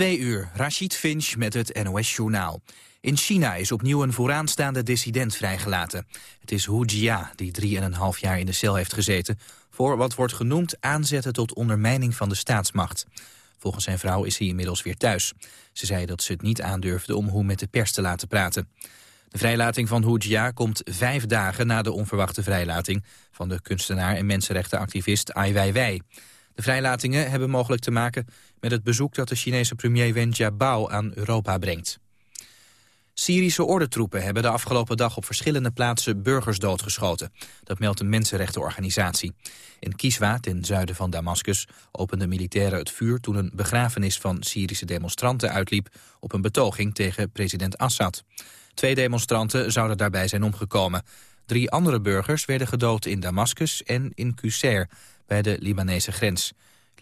Twee uur, Rashid Finch met het NOS-journaal. In China is opnieuw een vooraanstaande dissident vrijgelaten. Het is Hu Jia, die drie en een half jaar in de cel heeft gezeten... voor wat wordt genoemd aanzetten tot ondermijning van de staatsmacht. Volgens zijn vrouw is hij inmiddels weer thuis. Ze zei dat ze het niet aandurfde om Hu met de pers te laten praten. De vrijlating van Hu Jia komt vijf dagen na de onverwachte vrijlating... van de kunstenaar en mensenrechtenactivist Ai Weiwei. De vrijlatingen hebben mogelijk te maken met het bezoek dat de Chinese premier Wen Jiabao aan Europa brengt. Syrische ordentroepen hebben de afgelopen dag op verschillende plaatsen burgers doodgeschoten. Dat meldt een mensenrechtenorganisatie. In Kiswa, ten zuiden van Damascus, openden militairen het vuur toen een begrafenis van Syrische demonstranten uitliep op een betoging tegen president Assad. Twee demonstranten zouden daarbij zijn omgekomen. Drie andere burgers werden gedood in Damascus en in Qusair, bij de Libanese grens.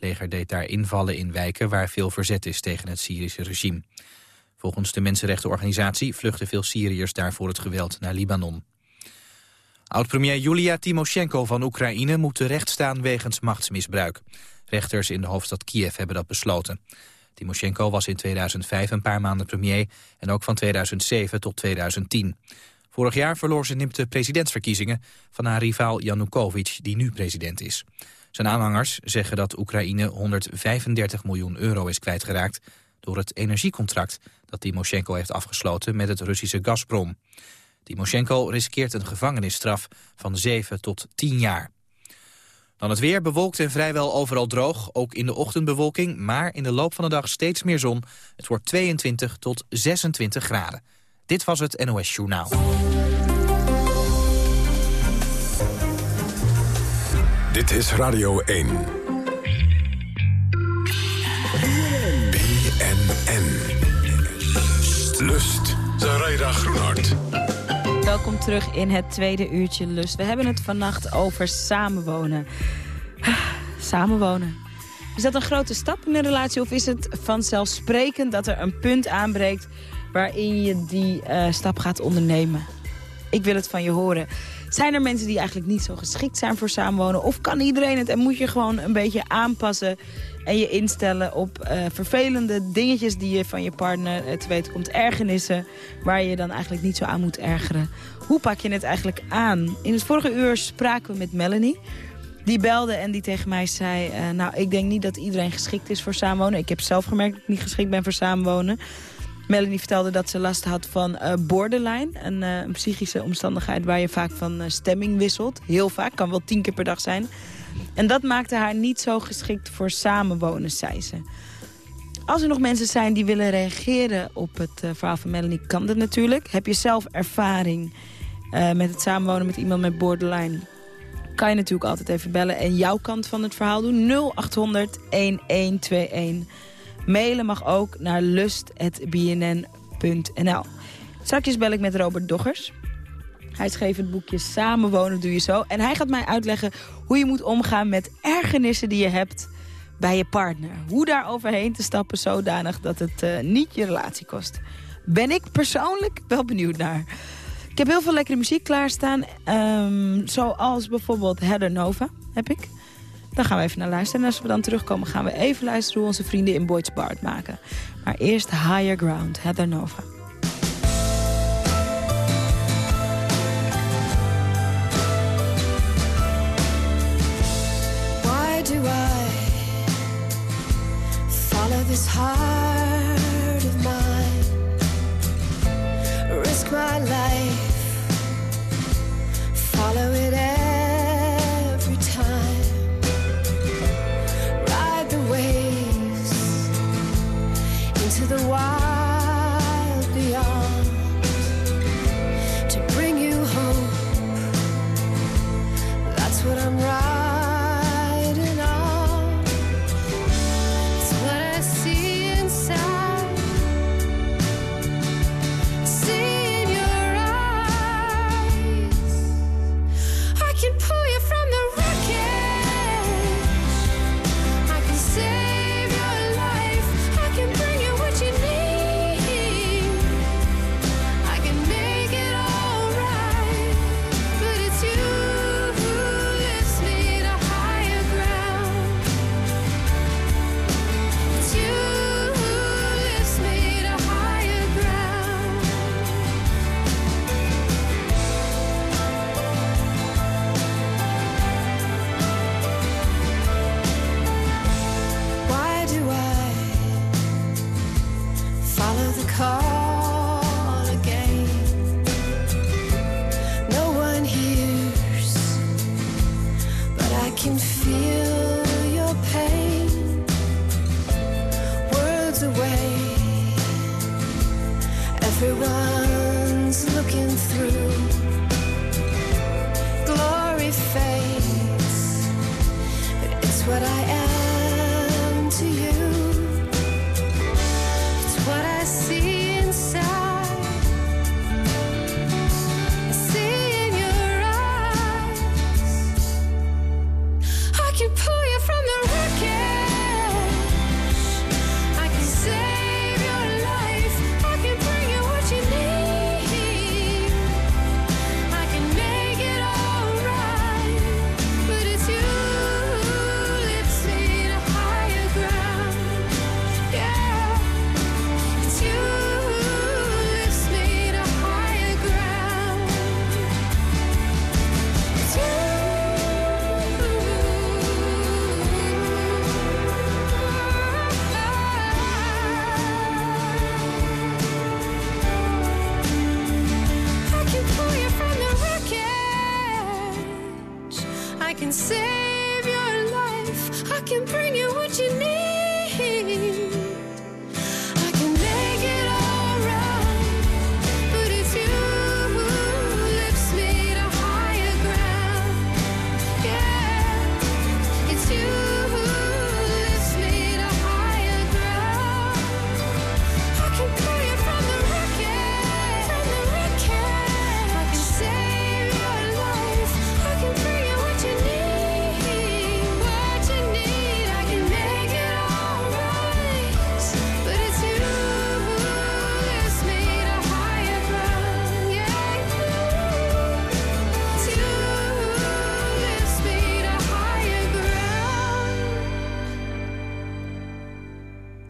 Leger deed daar invallen in wijken waar veel verzet is tegen het Syrische regime. Volgens de mensenrechtenorganisatie vluchten veel Syriërs daarvoor het geweld naar Libanon. Oud-premier Julia Timoshenko van Oekraïne moet terecht staan wegens machtsmisbruik. Rechters in de hoofdstad Kiev hebben dat besloten. Timoshenko was in 2005 een paar maanden premier en ook van 2007 tot 2010. Vorig jaar verloor ze de presidentsverkiezingen van haar rivaal Yanukovych, die nu president is. Zijn aanhangers zeggen dat Oekraïne 135 miljoen euro is kwijtgeraakt door het energiecontract dat Timoshenko heeft afgesloten met het Russische Gazprom. Timoshenko riskeert een gevangenisstraf van 7 tot 10 jaar. Dan het weer, bewolkt en vrijwel overal droog. Ook in de ochtendbewolking, maar in de loop van de dag steeds meer zon. Het wordt 22 tot 26 graden. Dit was het NOS Journaal. Dit is Radio 1. BNN. Lust. Zaraida Groenhart. Welkom terug in het tweede uurtje Lust. We hebben het vannacht over samenwonen. Samenwonen. Is dat een grote stap in een relatie of is het vanzelfsprekend dat er een punt aanbreekt waarin je die uh, stap gaat ondernemen? Ik wil het van je horen. Zijn er mensen die eigenlijk niet zo geschikt zijn voor samenwonen? Of kan iedereen het en moet je gewoon een beetje aanpassen... en je instellen op uh, vervelende dingetjes die je van je partner uh, te weten komt. Ergernissen waar je dan eigenlijk niet zo aan moet ergeren. Hoe pak je het eigenlijk aan? In het vorige uur spraken we met Melanie... Die belde en die tegen mij zei... Uh, nou, ik denk niet dat iedereen geschikt is voor samenwonen. Ik heb zelf gemerkt dat ik niet geschikt ben voor samenwonen. Melanie vertelde dat ze last had van uh, borderline. Een, uh, een, psychische omstandigheid waar je vaak van uh, stemming wisselt. Heel vaak, kan wel tien keer per dag zijn. En dat maakte haar niet zo geschikt voor samenwonen, zei ze. Als er nog mensen zijn die willen reageren op het verhaal van Melanie, kan dat natuurlijk. Heb je zelf ervaring met het samenwonen met iemand met borderline... kan je natuurlijk altijd even bellen en jouw kant van het verhaal doen. 0800 1121. Mailen mag ook naar lust.bnn.nl. Straks bel ik met Robert Doggers. Hij schreef het boekje Samenwonen doe je zo. En hij gaat mij uitleggen hoe je moet omgaan met ergernissen die je hebt bij je partner. Hoe daar overheen te stappen zodanig dat het uh, niet je relatie kost. Ben ik persoonlijk wel benieuwd naar. Ik heb heel veel lekkere muziek klaarstaan. Um, zoals bijvoorbeeld Heather Nova heb ik. Dan gaan we even naar luisteren. En als we dan terugkomen gaan we even luisteren hoe onze vrienden in Boyd's Bar het maken. Maar eerst Higher Ground, Heather Nova. Why do I follow this heart of mine? Risk my life,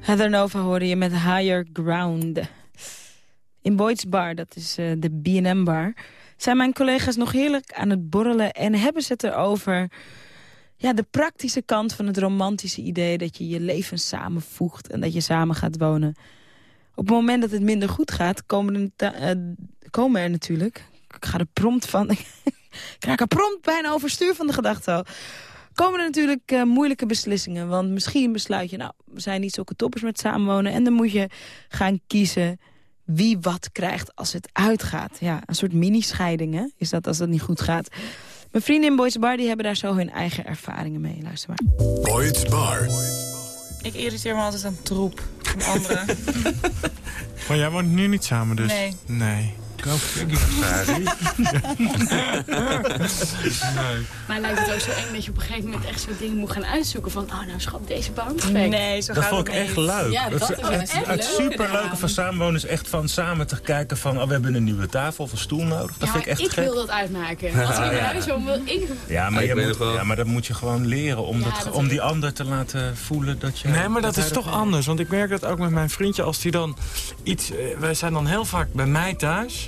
Heather Nova hoorde je met Higher Ground. In Boyd's Bar, dat is eh, de B&M bar... zijn mijn collega's nog heerlijk aan het borrelen... en hebben ze het erover ja, de praktische kant van het romantische idee... dat je je leven samenvoegt en dat je samen gaat wonen. Op het moment dat het minder goed gaat, komen er, eh, komen er natuurlijk... Ik ga er prompt van... ik raak er prompt bijna overstuur van de gedachte al komen er natuurlijk eh, moeilijke beslissingen. Want misschien besluit je, nou, we zijn niet zulke toppers met samenwonen. En dan moet je gaan kiezen wie wat krijgt als het uitgaat. Ja, een soort mini-scheiding, hè, is dat als het niet goed gaat. Mijn vrienden in Boys Bar die hebben daar zo hun eigen ervaringen mee. Luister maar. Boyd's Bar. Ik irriteer me altijd aan troep van anderen. Maar jij woont nu niet samen dus? Nee. Nee. Maar lijkt het ook zo eng dat je op een gegeven moment echt soort dingen moet gaan uitzoeken. Van, oh nou schat, deze perfect. Nee, zo Dat gaat vond het ik niet. echt leuk. Ja, dat is het, echt het, het leuk superleuke van samenwonen is echt van samen te kijken van... Oh, we hebben een nieuwe tafel of een stoel nodig. Dat ja, vind ik echt ik gek. wil dat uitmaken. Als ik in huis woon, wil ik... Ja, maar, Ja, je moet, ja, maar dat moet je gewoon leren. Om, Ja, dat, dat om die ander te laten voelen dat je... Nee, maar dat is toch anders. Want ik merk dat ook met mijn vriendje. Als die dan iets... eh, wij zijn dan heel vaak bij mij thuis.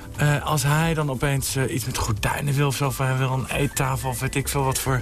Eh, als hij dan opeens eh, iets met gordijnen wil of zo... of hij wil een eettafel of weet ik veel wat voor...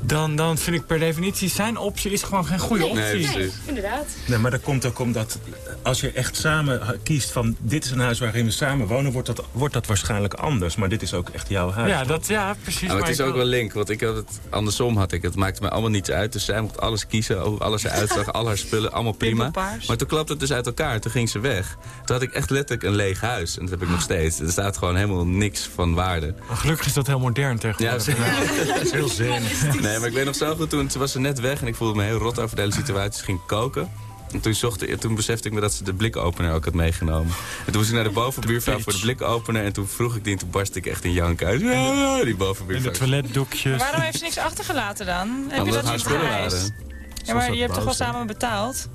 Dan, dan vind ik per definitie zijn optie is gewoon geen goede Nee, optie. Nee, inderdaad. Nee, maar dat komt ook omdat als je echt samen kiest van... dit is een huis waarin we samen wonen, wordt dat, wordt dat waarschijnlijk anders. Maar dit is ook echt jouw huis. Ja, dat, ja precies. Ja, maar het is ook wel link, want ik had het andersom had ik. Het maakte mij allemaal niets uit. Dus zij mocht alles kiezen, hoe alles eruit zag, al haar spullen, allemaal prima. Maar toen klapte het dus uit elkaar, toen ging ze weg. Toen had ik echt letterlijk een leeg huis. En dat heb ik nog steeds. Er staat gewoon helemaal niks van waarde. Gelukkig is dat heel modern Ja, tegenwoordig. ze- Dat is heel zin. nee, maar ik weet nog zo goed, toen toen was ze net weg en ik voelde me heel rot over de hele situatie. Ze ging koken. En toen, zocht, toen besefte ik me dat ze de blikopener ook had meegenomen. En toen moest ik naar de bovenbuurvrouw voor de blikopener. En toen vroeg ik die en toen barstte ik echt in jank uit. Ja, ja, die En de bovenbuurvrouw. toiletdoekjes. Waarom heeft ze niks achtergelaten dan? Heb je Omdat dat haar niet spullen waren. Ja, maar je hebt toch wel samen betaald?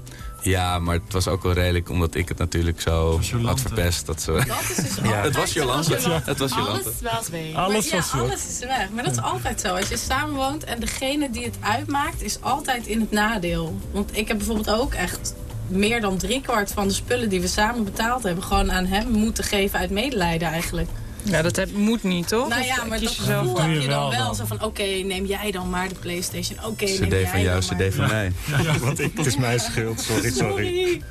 Ja, maar het was ook wel redelijk omdat ik het natuurlijk zo had verpest. Dat ze... Dat is dus Ja, het was Jolante. Het was Jolante. Alles was weg. Alles maar, was ja, alles is weg. Maar dat is altijd zo. Als je samenwoont en degene die het uitmaakt is altijd in het nadeel. Want ik heb bijvoorbeeld ook echt meer dan driekwart van de spullen die we samen betaald hebben... gewoon aan hem moeten geven uit medelijden eigenlijk. Ja, dat heb- moet niet, toch? Nou ja, maar dat gevoel heb je dan wel. Zo van, oké, neem jij dan maar de Playstation. Oké, neem jij CD van jou, dan maar. CD van mij. Want ik, het is mijn schuld, sorry, sorry.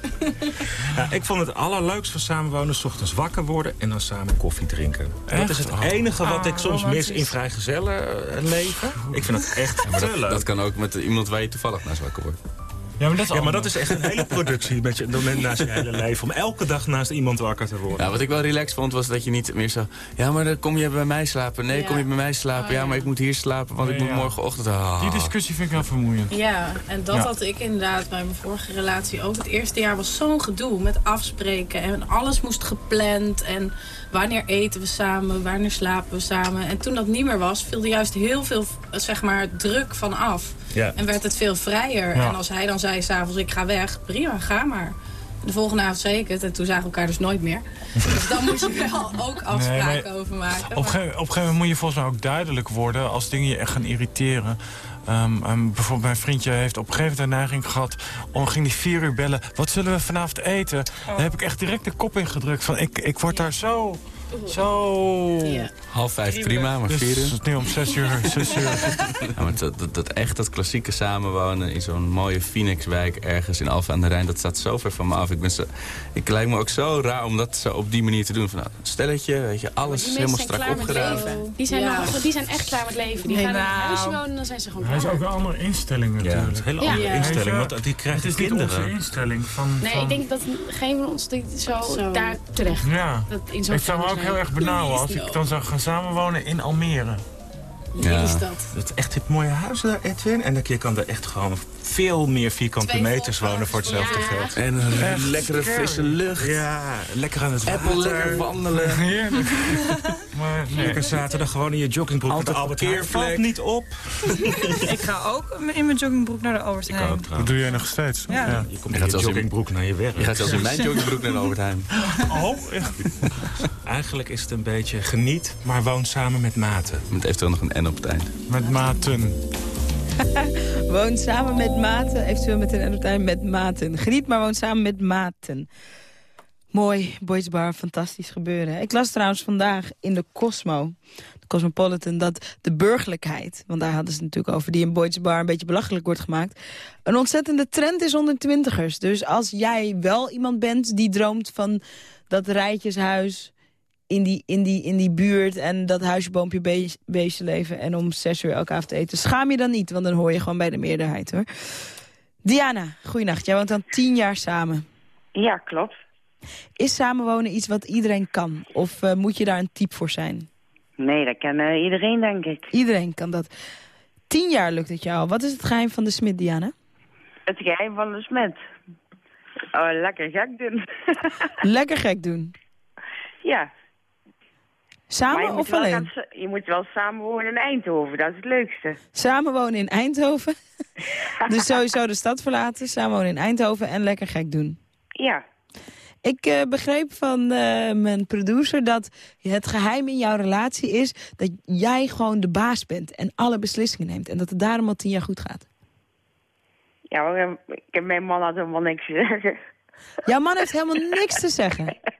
Ja, ik vond het allerleukst van samenwonen... 's ochtends wakker worden en dan samen koffie drinken. Dat is het Oh. enige wat ik soms mis romantisch. in vrijgezellenleven. Ik vind het echt Maar te dat, leuk. dat kan ook met iemand waar je toevallig naar wakker wordt. Ja, maar dat is, Ja, maar dat anders. is echt een hele productie met je, door- naast je hele leven. Om elke dag naast iemand wakker te worden. Ja, wat ik wel relaxed vond was dat je niet meer zo... Ja, maar dan kom je bij mij slapen. Nee, Ja. kom je bij mij slapen. Oh, ja, ja. maar ik moet hier slapen, want ik moet ja. morgenochtend... Ah. Die discussie vind ik wel vermoeiend. Ja, en dat Ja. had ik inderdaad bij mijn vorige relatie ook. Het eerste jaar was zo'n gedoe met afspreken. En alles moest gepland. En wanneer eten we samen, wanneer slapen we samen. En toen dat niet meer was, viel er juist heel veel zeg maar, druk van af. Ja. En werd het veel vrijer. Ja. En als hij dan zei s'avonds, ik ga weg, prima, ga maar. De volgende avond zei ik het en toen zagen we elkaar dus nooit meer. Dus dan moet je wel ook afspraken maar over maken. Op een Maar- gegeven op een gegeven moment moet je volgens mij ook duidelijk worden... als dingen je echt gaan irriteren. Ehm, ehm, bijvoorbeeld mijn vriendje heeft op een gegeven moment de neiging gehad... om ging die vier uur bellen, wat zullen we vanavond eten? Dan heb ik echt direct de kop ingedrukt van ik, ik word daar zo Zo. Ja. Half vijf prima, maar Dus vier uur. het is nu om zes uur. Zes uur. Ja, maar dat, dat, dat echt dat klassieke samenwonen in zo'n mooie Phoenixwijk ergens in Alphen aan de Rijn, dat staat zo ver van me af. Ik, ben zo, ik lijkt me ook zo raar om dat zo op die manier te doen. Van, nou, een stelletje, weet je, alles is helemaal mensen zijn strak klaar leven. Die zijn, Ja. nog- die zijn echt klaar met leven. Die Nee, gaan in nou. wonen en dan zijn ze gewoon Hij is klaar. ook een andere instelling natuurlijk. het een hele Ja. andere Ja. instelling, want die Het krijgen is niet onze kinderen. instelling van... Nee, ik denk dat geen van ons dit zo, Zo. daar terecht. Ja. Dat in zo'n Ik zou me ook heel erg benauwen als ik dan zou gaan samenwonen in Almere. Wie is dat? Het is echt dit mooie huis daar, Edwin. En dan je kan er echt gewoon veel meer vierkante Twee meters wonen voor hetzelfde Ja. geld. En een lekkere frisse lucht. Ja, lekker aan het Apple lekker wandelen. Heerlijk. maar nee. Lekker zaterdag gewoon in je joggingbroek. Altijd met de Albert Heijn. Valt niet op. Ik ga ook in mijn joggingbroek naar de Albert Ik Heijn. ook Dat doe jij nog steeds. Ja. Je komt Je in gaat je in- joggingbroek naar je werk. Je gaat zelfs in mijn joggingbroek naar de Albert Heijn. Oh, Eigenlijk is het een beetje geniet, maar woon samen met maten. Met eventueel nog een N op het eind. met maten. Woon samen met maten, eventueel met een entertainer met maten. Geniet, maar woon samen met maten. Mooi, Boys Bar, fantastisch gebeuren. Ik las trouwens vandaag in de Cosmo, de Cosmopolitan, dat de burgerlijkheid, want daar hadden ze natuurlijk over, die in Boys Bar een beetje belachelijk wordt gemaakt, een ontzettende trend is onder twintigers. Dus als jij wel iemand bent die droomt van dat rijtjeshuis in die, in die, in die buurt en dat huisje, boompje, beest- beestje leven en om zes uur elke avond eten, schaam je dan niet, want dan hoor je gewoon bij de meerderheid hoor. Diana, goeienacht. Jij woont dan tien jaar samen. Ja, klopt. Is samenwonen iets wat iedereen kan? Of eh, moet je daar een type voor zijn? Nee, dat kan eh, iedereen, denk ik. Iedereen kan dat. Tien jaar lukt het jou. Wat is het geheim van de smid, Diana? Het geheim van de smet. Oh, lekker gek doen. Lekker gek doen. ja. Samen of alleen? gaan je moet wel samen wonen in Eindhoven, dat is het leukste. Samenwonen in Eindhoven. dus sowieso de stad verlaten. Samenwonen in Eindhoven en lekker gek doen. Ja. Ik eh, begreep van eh, mijn producer dat het geheim in jouw relatie is... dat jij gewoon de baas bent en alle beslissingen neemt. En dat het daarom al tien jaar goed gaat. Ja, eh, ik heb mijn man had helemaal niks te zeggen. Jouw man heeft helemaal niks te zeggen.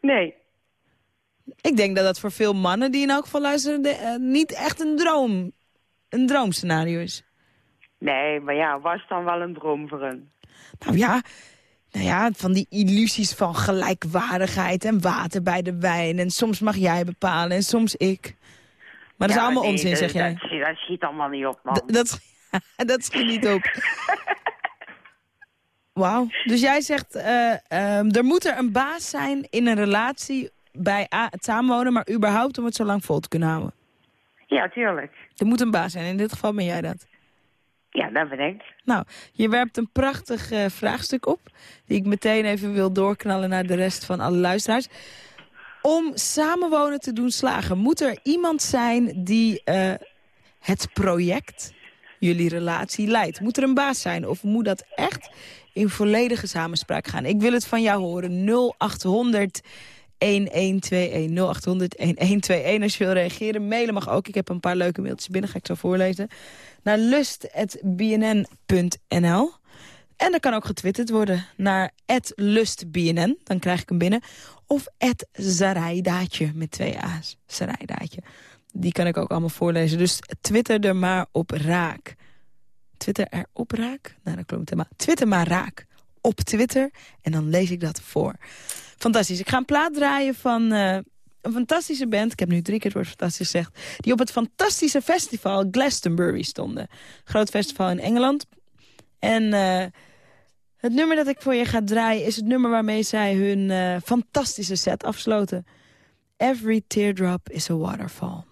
Nee. Ik denk dat dat voor veel mannen die in elk geval luisteren... de- niet echt een droom, een droomscenario is. Nee, maar ja, was dan wel een droom voor hun. Nou ja, nou ja, van die illusies van gelijkwaardigheid en water bij de wijn. En soms mag jij bepalen en soms ik. Maar dat is allemaal nee, onzin, dat- zeg jij. Dat, schiet- dat schiet allemaal niet op, man. D- dat, dat schiet niet op. Wauw. Dus jij zegt, eh, ehm, er moet er een baas zijn in een relatie bij A, het samenwonen... maar überhaupt om het zo lang vol te kunnen houden. Ja, tuurlijk. Er moet een baas zijn. In dit geval ben jij dat. Ja, dat ben. Nou, je werpt een prachtig eh, vraagstuk op... die ik meteen even wil doorknallen naar de rest van alle luisteraars. Om samenwonen te doen slagen, moet er iemand zijn die eh, het project, jullie relatie, leidt? Moet er een baas zijn of moet dat echt in volledige samenspraak gaan? Ik wil het van jou horen. 0800 1121 0800 1121 als je wil reageren. Mailen mag ook. Ik heb een paar leuke mailtjes binnen, ga ik zo voorlezen. Naar lust.bnn.nl En dat kan ook getwitterd worden naar lustbnn. Dan krijg ik hem binnen. Of Zaraidaatje met twee A's. Zaraidaatje. Die kan ik ook allemaal voorlezen. Dus twitter er maar op raak. Twitter er op raak? Nou, dan klopt het helemaal. Twitter maar raak. Op Twitter. En dan lees ik dat voor. Fantastisch. Ik ga een plaat draaien van eh, een fantastische band. Ik heb nu drie keer het woord fantastisch gezegd. Die op het fantastische festival Glastonbury stonden. Groot festival in Engeland. En eh, het nummer dat ik voor je ga draaien... is het nummer waarmee zij hun eh, fantastische set afsloten. Every teardrop is a waterfall.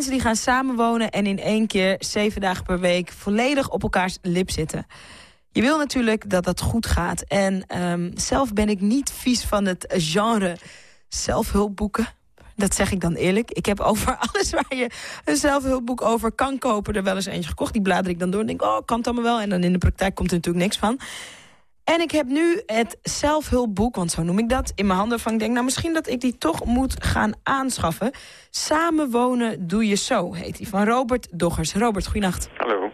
Mensen die gaan samenwonen en in één keer zeven dagen per week volledig op elkaars lip zitten. Je wil natuurlijk dat dat goed gaat. En ehm, zelf ben ik niet vies van het genre zelfhulpboeken. Dat zeg ik dan eerlijk. Ik heb over alles waar je een zelfhulpboek over kan kopen... er wel eens eentje gekocht. Die blader ik dan door en denk, oh, kan het allemaal wel. En dan in de praktijk komt er natuurlijk niks van. En ik heb nu het zelfhulpboek, want zo noem ik dat, in mijn handen. Van ik denk, nou misschien dat ik die toch moet gaan aanschaffen. Samenwonen doe je zo, heet die. Van Robert Doggers. Robert, goeienacht. Hallo.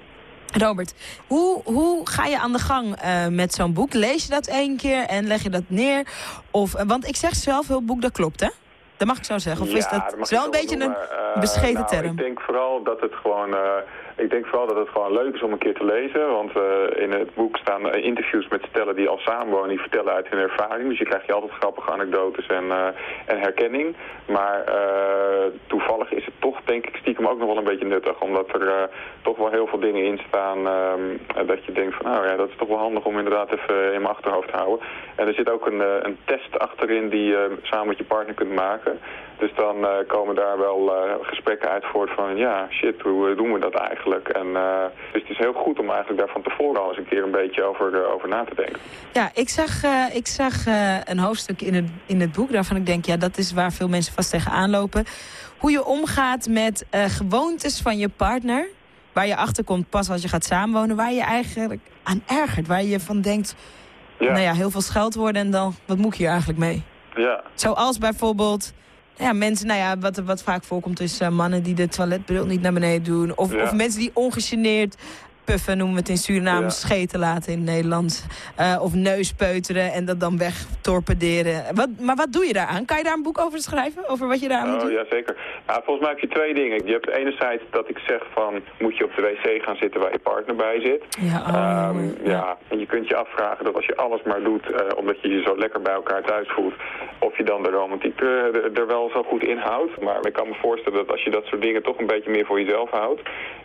Robert, hoe, hoe ga je aan de gang eh, met zo'n boek? Lees je dat één keer en leg je dat neer? Of, eh, want ik zeg zelfhulpboek, dat klopt, hè? Dat mag ik zo zeggen. Of is dat, is wel een beetje noemen. een Eh, bescheten nou, term? Ik denk vooral dat het gewoon. Ik denk vooral dat het gewoon leuk is om een keer te lezen. Want eh, in het boek staan eh, interviews met stellen die al samenwonen. Die vertellen uit hun ervaring. Dus je krijgt je altijd grappige anekdotes en, eh, en herkenning. Maar toevallig is het toch, denk ik, stiekem ook nog wel een beetje nuttig. Omdat er toch wel heel veel dingen in staan. ehm, dat je denkt van, nou ja, dat is toch wel handig om inderdaad even in mijn achterhoofd te houden. En er zit ook een, een test achterin die je samen met je partner kunt maken. Dus dan eh, komen daar wel eh, gesprekken uit voort van, ja, shit, hoe doen we dat eigenlijk? En, eh, dus het is heel goed om eigenlijk daar van tevoren al eens een keer een beetje over, over na te denken. Ja, ik zag, ik zag een hoofdstuk in het, in het boek waarvan ik denk... ja, dat is waar veel mensen vast tegenaan lopen. Hoe je omgaat met gewoontes van je partner... waar je achterkomt pas als je gaat samenwonen... waar je eigenlijk aan ergert. Waar je van denkt, Ja. nou ja, heel veel scheldwoorden... en dan, wat moet ik hier eigenlijk mee? Ja, Zoals bijvoorbeeld... Ja, mensen, nou ja, wat, wat vaak voorkomt is eh, mannen die de toiletbril niet naar beneden doen. Of, Ja. of mensen die ongegeneerd puffen noemen we het in Suriname, Ja. scheten laten in het Nederlands. Eh, of neuspeuteren en dat dan wegtorpederen. Wat, maar wat doe je daaraan? Kan je daar een boek over schrijven? Over wat je daaraan moet Oh, doen? ja, zeker. Nou, volgens mij heb je twee dingen. Je hebt enerzijds dat ik zeg van, moet je op de wc gaan zitten waar je partner bij zit. Ja, oh, Ehm, ja, en je kunt je afvragen dat als je alles maar doet, eh, omdat je je zo lekker bij elkaar thuis voelt, of je dan de romantiek eh, er- wel zo goed in houdt. Maar ik kan me voorstellen dat als je dat soort dingen toch een beetje meer voor jezelf houdt,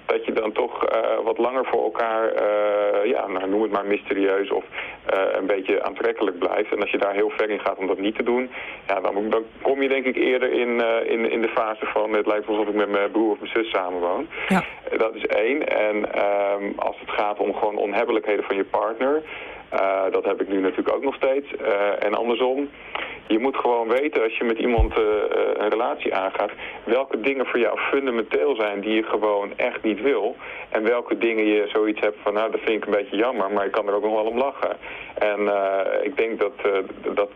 dat je dan toch wat langer voor elkaar, eh, ja, nou, noem het maar mysterieus of eh, een beetje aantrekkelijk blijft. En als je daar heel ver in gaat om dat niet te doen, ja, dan, dan kom je denk ik eerder in, eh, in, in de fase van het lijkt alsof ik met mijn broer of mijn zus samenwoon. Ja. Dat is één. En ehm, als het gaat om gewoon onhebbelijkheden van je partner, dat heb ik nu natuurlijk ook nog steeds. Eh, en andersom, je moet gewoon weten als je met iemand eh, eh, een relatie aangaat, welke dingen voor jou fundamenteel zijn die je gewoon echt niet wil. En welke dingen je zoiets hebt van, nou dat vind ik een beetje jammer, maar ik kan er ook nog wel om lachen. En eh, ik denk dat, eh, dat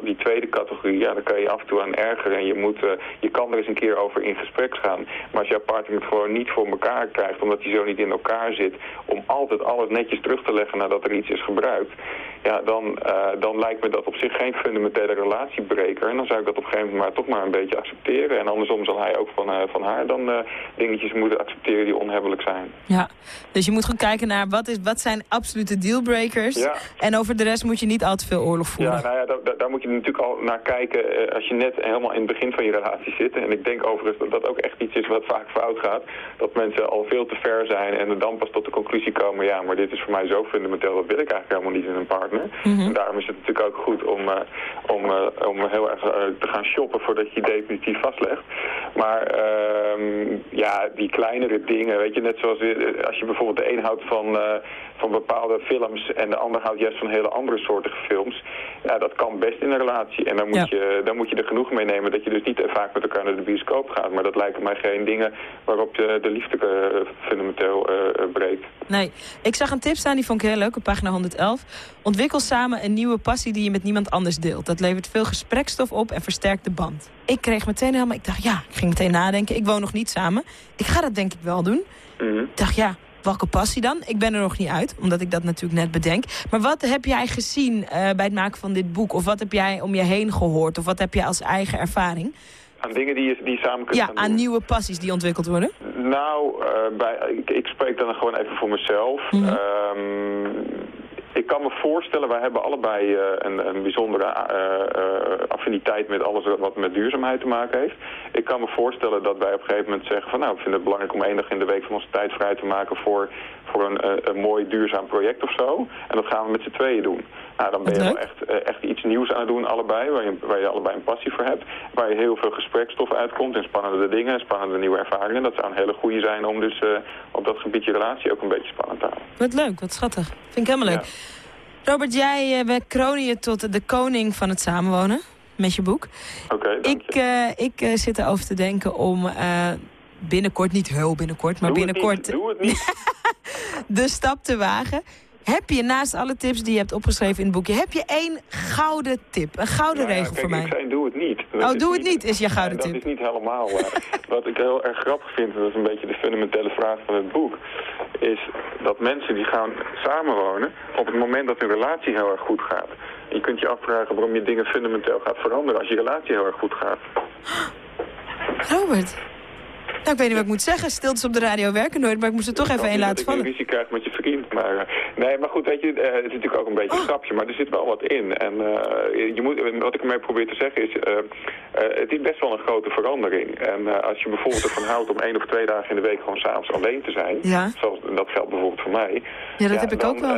die, tweede categorie, ja, daar kan je af en toe aan ergeren. En je, moet, eh, je kan er eens een keer over in gesprek gaan. Maar als jouw partner het gewoon niet voor elkaar krijgt, omdat hij zo niet in elkaar zit, om altijd alles netjes terug te leggen nadat er iets is gebruikt, ja, dan, eh, dan lijkt me dat op zich geen fundamentele relatiebreker. En dan zou ik dat op een gegeven moment maar toch maar een beetje accepteren. En andersom zal hij ook van, eh, van haar dan eh, dingetjes moeten accepteren die onhebbelijk zijn. Ja, dus je moet goed kijken naar wat, is, wat zijn absolute dealbreakers. Ja. En over de rest moet je niet al te veel oorlog voeren. Ja, nou ja, daar, daar- moet je natuurlijk al naar kijken als je net helemaal in het begin van je relatie zit. En ik denk overigens dat dat ook echt iets is wat vaak fout gaat. Dat mensen al veel te ver zijn en dan pas tot de conclusie komen... ja, maar dit is voor mij zo fundamenteel, dat wil ik eigenlijk helemaal niet in een partner. En daarom is het natuurlijk ook goed om, eh, om, eh, om heel erg eh, te gaan shoppen voordat je je definitief vastlegt. Maar ehm, ja, die kleinere dingen, weet je, net zoals als je bijvoorbeeld de een houdt van, van bepaalde films en de ander houdt juist van hele andere soorten films. Ja, dat kan best in een relatie. En dan moet, Ja. je, dan moet je er genoeg mee nemen dat je dus niet te vaak met elkaar naar de bioscoop gaat. Maar dat lijken mij geen dingen waarop de, de liefde fundamenteel breekt. Nee, ik zag een tip staan, die vond ik heel leuk, op pagina 111. Ontwikkel samen een nieuwe passie die je met niemand anders deelt. Dat levert veel gesprekstof op en versterkt de band. Ik kreeg meteen helemaal, ik dacht ja, ik ging meteen nadenken. Ik woon nog niet samen. Ik ga dat denk ik wel doen. Mhm. Ik dacht ja, welke passie dan? Ik ben er nog niet uit, omdat ik dat natuurlijk net bedenk. Maar wat heb jij gezien eh, bij het maken van dit boek? Of wat heb jij om je heen gehoord? Of wat heb je als eigen ervaring? Aan dingen die je, die je samen kunt Ja, aan doen. nieuwe passies die ontwikkeld worden? Nou, eh, bij, ik, ik spreek dan gewoon even voor mezelf. Mhm. Ehm, ik kan me voorstellen, wij hebben allebei eh, een, een bijzondere eh, eh, affiniteit met alles wat met duurzaamheid te maken heeft. Ik kan me voorstellen dat wij op een gegeven moment zeggen van nou, ik vind het belangrijk om één dag in de week van onze tijd vrij te maken voor, voor een, een mooi duurzaam project of zo. En dat gaan we met z'n tweeën doen. Nou, dan ben je wel echt, echt iets nieuws aan het doen, allebei, waar je, waar je allebei een passie voor hebt. Waar je heel veel gesprekstof uitkomt en spannende dingen, spannende nieuwe ervaringen. Dat zou een hele goede zijn om dus op dat gebied je relatie ook een beetje spannend te houden. Wat leuk, wat schattig. Vind ik helemaal leuk. Robert, jij eh, we kronen je tot de koning van het samenwonen met je boek. Oké, Ik, eh, ik eh, zit erover te denken om eh, binnenkort, niet heel binnenkort, maar Doe het binnenkort niet, doe het niet. de stap te wagen. Heb je naast alle tips die je hebt opgeschreven in het boekje, heb je één gouden tip, een gouden Nou regel kijk, voor Ik mij? zei doe het niet. Dat Oh, doe het niet, is je gouden tip. Dat is niet helemaal waar. Wat ik heel erg grappig vind, en dat is een beetje de fundamentele vraag van het boek, is dat mensen die gaan samenwonen op het moment dat hun relatie heel erg goed gaat. Je kunt je afvragen waarom je dingen fundamenteel gaat veranderen als je relatie heel erg goed gaat. Robert, nou, ik weet niet wat ik moet zeggen. Stiltes op de radio werken nooit, maar ik moest er toch even één laten Dat je vallen. ruzie krijgt met je vriend. Maar, eh, nee, maar goed, weet je, eh, het is natuurlijk ook een beetje Oh. een grapje, maar er zit wel wat in. En eh, je moet, wat ik ermee probeer te zeggen is, het is best wel een grote verandering. En als je bijvoorbeeld ervan houdt om één of twee dagen in de week gewoon s'avonds alleen te zijn, Ja. zoals dat geldt bijvoorbeeld voor mij. Ja, dat heb ik dan, ook wel.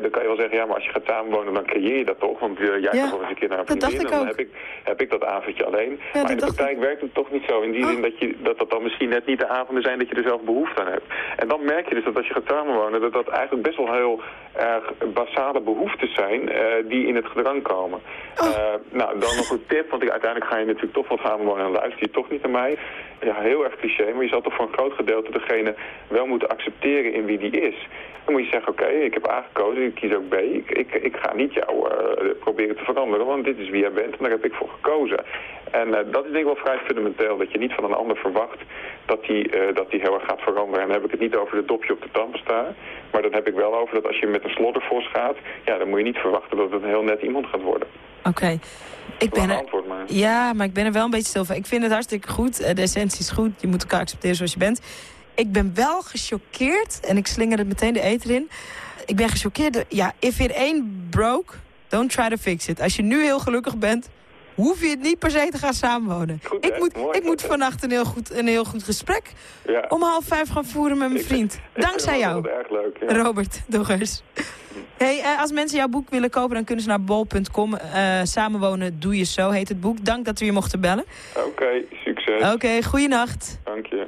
dan kan je wel zeggen, ja, maar als je gaat samenwonen, dan creëer je dat toch? Want jij Ja, gaat wel eens een keer naar een dat dacht vriendin ik en dan heb ik, heb ik dat avondje alleen. maar in de Oh. praktijk werkt het toch niet zo. In die zin dat, je, dat dat dan misschien net niet de avonden zijn dat je er zelf behoefte aan hebt. En dan merk je dus dat als je gaat samenwonen, dat dat eigenlijk best wel heel erg basale behoeftes zijn eh, die in het gedrang komen. Oh. Eh, nou, dan nog een tip, want ik, uiteindelijk ga je natuurlijk toch wel samenwonen en luister je toch niet naar mij. Ja, heel erg cliché, maar je zal toch voor een groot gedeelte degene wel moeten accepteren in wie die is. Dan moet je zeggen, oké, ik heb A gekozen, ik kies ook B. Ik, ik, ik ga niet jou eh, proberen te veranderen, want dit is wie jij bent en daar heb ik voor gekozen. En dat is denk ik wel vrij fundamenteel, dat je niet van een ander verwacht dat die, dat die heel erg gaat veranderen. En dan heb ik het niet over de dopje op de tandpasta. Maar dan heb ik wel over dat als je met een sloddervos gaat... ja, dan moet je niet verwachten dat het een heel net iemand gaat worden. Oké. Ik ben er... antwoord maar. Ja, maar ik ben er wel een beetje stil van. Ik vind het hartstikke goed. Eh, De essentie is goed. Je moet elkaar accepteren zoals je bent. Ik ben wel gechoqueerd. En ik slinger het meteen de eten in. Ik ben gechoqueerd. Ja, if it ain't broke, don't try to fix it. Als je nu heel gelukkig bent, hoef je het niet per se te gaan samenwonen. Goed, ik moet, Mooi ik moet vannacht een heel, goed, een heel goed gesprek Ja. om half vijf gaan voeren met mijn vriend. Ik Dankzij jou. erg leuk. Ja. Robert Doggers. Hey, eh, als mensen jouw boek willen kopen, dan kunnen ze naar bol.com. Eh, samenwonen doe je zo, heet het boek. Dank dat we je mochten bellen. Oké, succes. Oké, goeienacht. Dank je.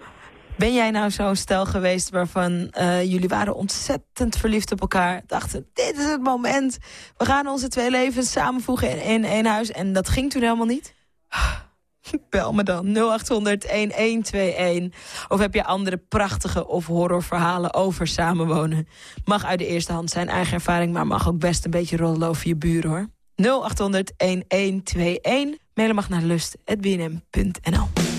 Ben jij nou zo'n stel geweest waarvan eh, jullie waren ontzettend verliefd op elkaar? Dachten, dit is het moment. We gaan onze twee levens samenvoegen in, één huis. En dat ging toen helemaal niet? Bel me dan 0800-1121. Of heb je andere prachtige of horrorverhalen over samenwonen? Mag uit de eerste hand zijn eigen ervaring... maar mag ook best een beetje rollen over je buren, hoor. 0800-1121. Mailen mag naar lust.bnm.nl.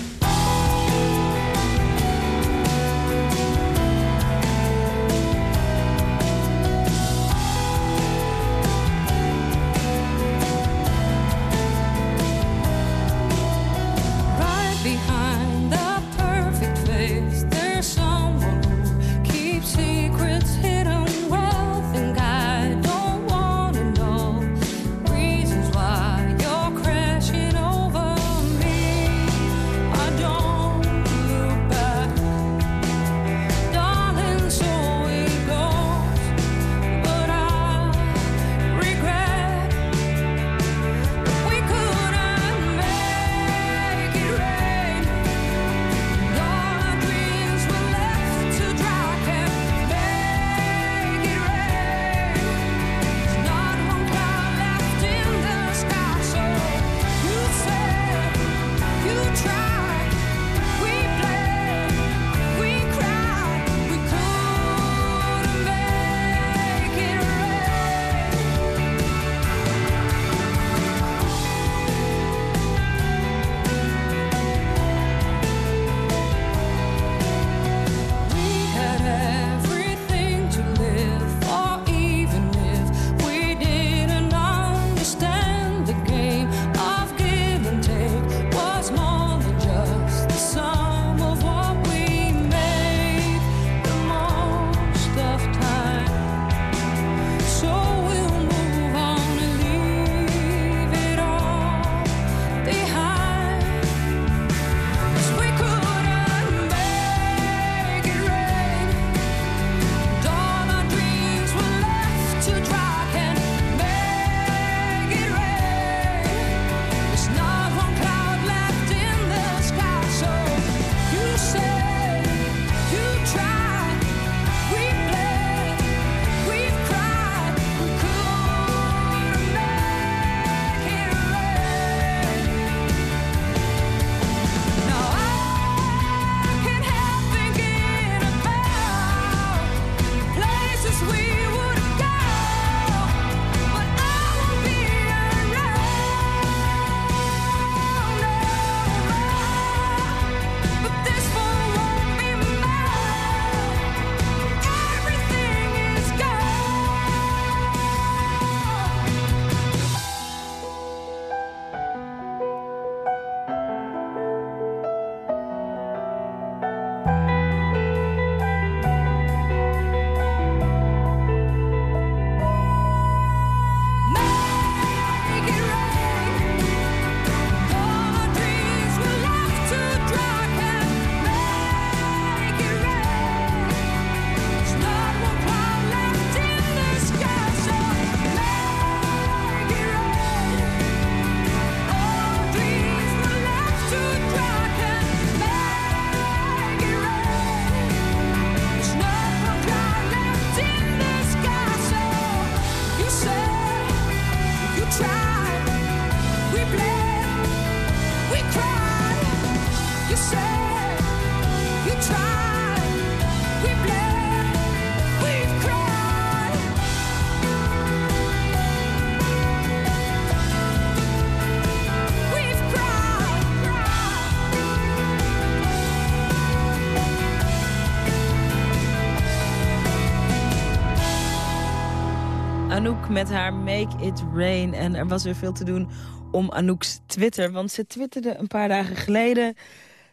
Met haar Make It Rain. En er was weer veel te doen om Anouk's Twitter. Want ze twitterde een paar dagen geleden...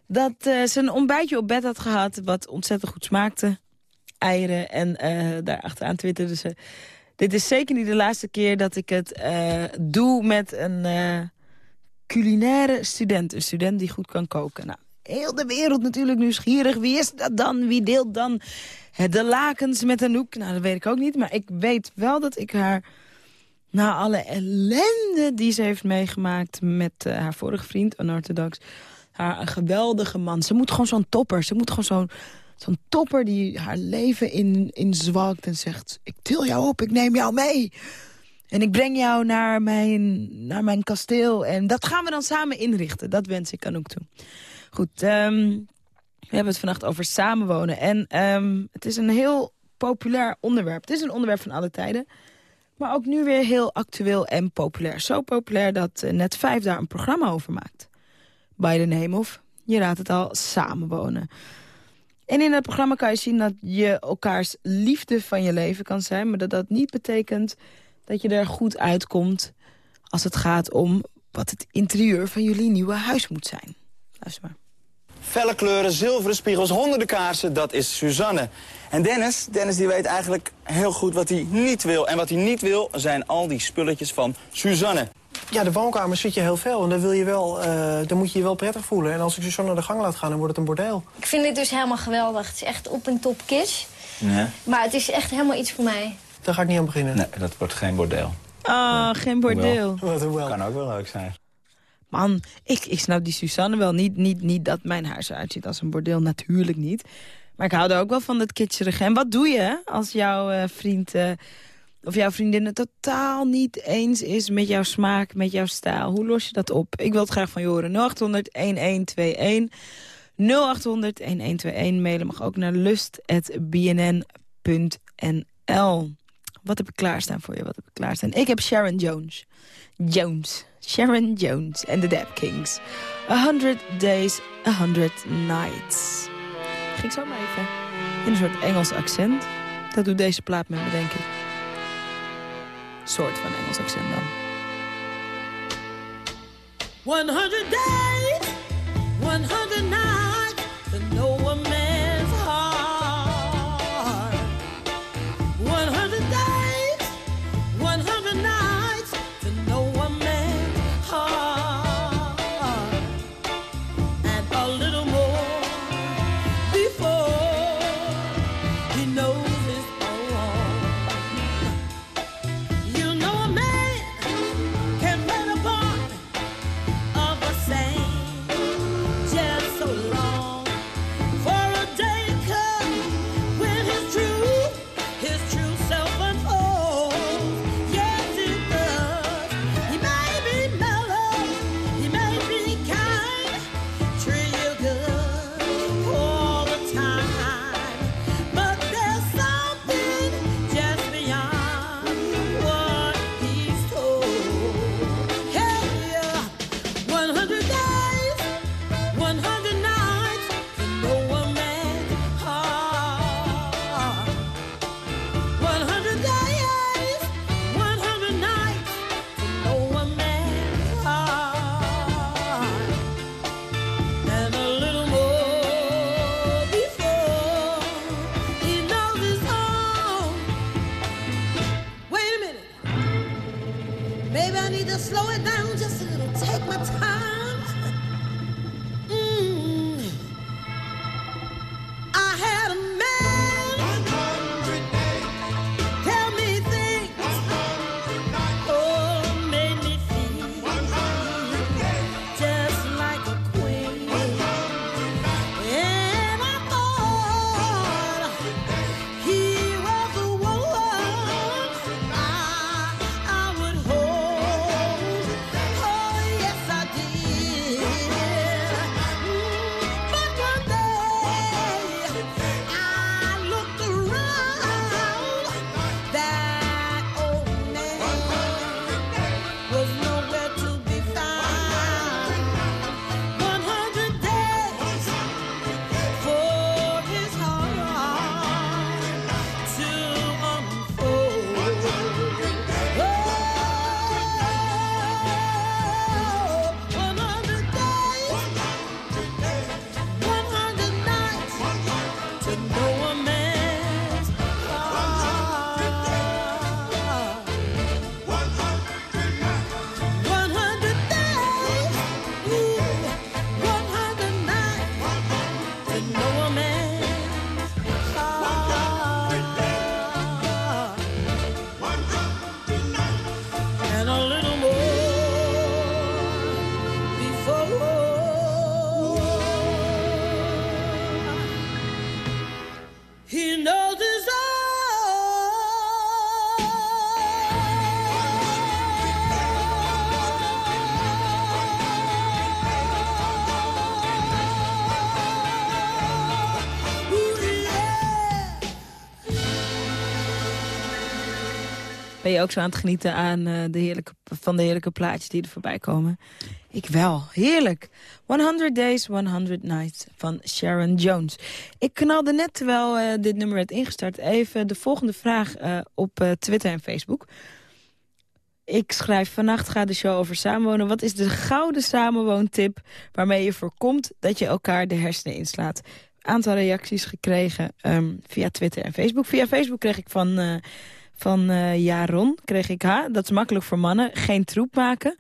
dat eh, ze een ontbijtje op bed had gehad... wat ontzettend goed smaakte. Eieren. En eh daarachteraan twitterde ze... Dit is zeker niet de laatste keer dat ik het eh, doe met een culinaire student. Een student die goed kan koken. Nou, heel de wereld natuurlijk nieuwsgierig. Wie is dat dan? Wie deelt dan de lakens met Anouk? Nou, dat weet ik ook niet. Maar ik weet wel dat ik haar... Na alle ellende die ze heeft meegemaakt met eh, haar vorige vriend, Unorthodox... haar een geweldige man. Ze moet gewoon zo'n topper. Ze moet gewoon zo'n zo'n topper die haar leven in, in en zegt... ik til jou op, ik neem jou mee. En ik breng jou naar mijn, naar mijn kasteel. En dat gaan we dan samen inrichten. Dat wens ik Anouk toe. Goed, ehm, we hebben het vannacht over samenwonen. En ehm, het is een heel populair onderwerp. Het is een onderwerp van alle tijden. Maar ook nu weer heel actueel en populair. Zo populair dat eh, net vijf daar een programma over maakt. By the name of, je raadt het al, samenwonen. En in dat programma kan je zien dat je elkaars liefde van je leven kan zijn... maar dat dat niet betekent dat je er goed uitkomt... als het gaat om wat het interieur van jullie nieuwe huis moet zijn. Luister maar. Felle kleuren, zilveren spiegels, honderden kaarsen, dat is Suzanne. En Dennis, Dennis die weet eigenlijk heel goed wat hij niet wil. En wat hij niet wil zijn al die spulletjes van Suzanne. Ja, de woonkamer zit je heel veel en dan, wil je wel, eh, dan moet je je wel prettig voelen. En als ik Suzanne naar de gang laat gaan, dan wordt het een bordeel. Ik vind dit dus helemaal geweldig. Het is echt op en top kids. Ja. Maar het is echt helemaal iets voor mij. Daar ga ik niet aan beginnen. Nee, dat wordt geen bordeel. Oh, geen bordeel. Kan ook wel leuk zijn. Man, ik, ik snap die Suzanne wel. Niet, niet, niet dat mijn huis eruit ziet als een bordeel, natuurlijk niet. Maar ik hou er ook wel van dat kitscherige. En wat doe je als jouw eh, vriend eh, of jouw vriendin het totaal niet eens is met jouw smaak, met jouw stijl? Hoe los je dat op? Ik wil het graag van je horen. 0800-1121. 0800-1121. Mailen mag ook naar lust.bnn.nl. Wat heb ik klaarstaan voor je? Wat heb ik klaarstaan? Ik heb Sharon Jones. Jones. Sharon Jones en de Dap Kings. A hundred days, a hundred nights. Ging zo maar even in een soort Engels accent. Dat doet deze plaat met me, denk ik. Soort van Engels accent dan. 100 days, 100 nights je ook zo aan het genieten aan, eh, de heerlijke, van de heerlijke plaatjes die er voorbij komen? Ik wel. Heerlijk. 100 Days, 100 Nights van Sharon Jones. Ik knalde net, terwijl eh, dit nummer werd ingestart... even de volgende vraag eh, op Twitter en Facebook. Ik schrijf, vannacht gaat de show over samenwonen. Wat is de gouden samenwoontip waarmee je voorkomt... dat je elkaar de hersenen inslaat? Aantal reacties gekregen ehm, via Twitter en Facebook. Via Facebook kreeg ik van... van eh, Jaron kreeg ik ha, dat is makkelijk voor mannen, geen troep maken.